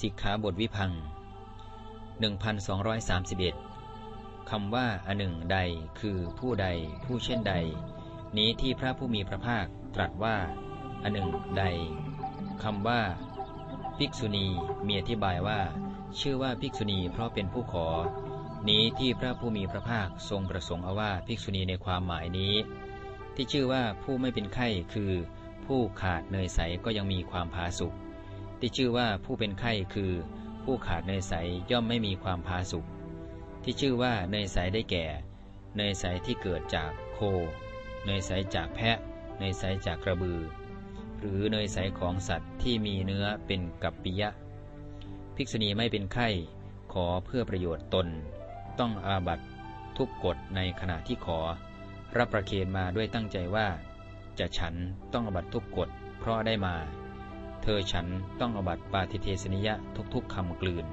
สิกขาบทวิพัง1231คำว่าอันหนึ่งใดคือผู้ใด ผู้เช่นใด นี้ที่พระผู้มีพระภาคตรัสว่าอันหนึ่งใดคำว่า ภิกษุณีมีอธิบายว่า ชื่อว่าภิกษุณีเพราะเป็นผู้ขอ นี้ที่พระผู้มีพระภาคทรงประสงค์เอาว่าภิกษุณีในความหมายนี้ ที่ชื่อว่าผู้ไม่เป็นไข้คือ ผู้ขาดเนยใสก็ยังมีความผาสุก ที่ชื่อว่าผู้เป็นไข้คือ ผู้ขาดเนยใสย่อมไม่มีความผาสุกที่ชื่อว่าเนยใสได้แก่ เนยใสที่เกิดจากโค เนยใสจากแพะ เนยใสจากกระบือ หรือเนยใสของสัตว์ที่มีเนื้อเป็นกัปปิยะ ภิกษุณีไม่เป็นไข้ ขอเพื่อประโยชน์ตน ต้องอาบัตทุกกฎในขณะที่ขอ รับประเคนมาด้วยตั้งใจว่า จะฉันต้องอาบัตทุกกฎเพราะได้มา เธอฉันต้องอบัตปาทิเทสนิยะทุกๆคำกลืน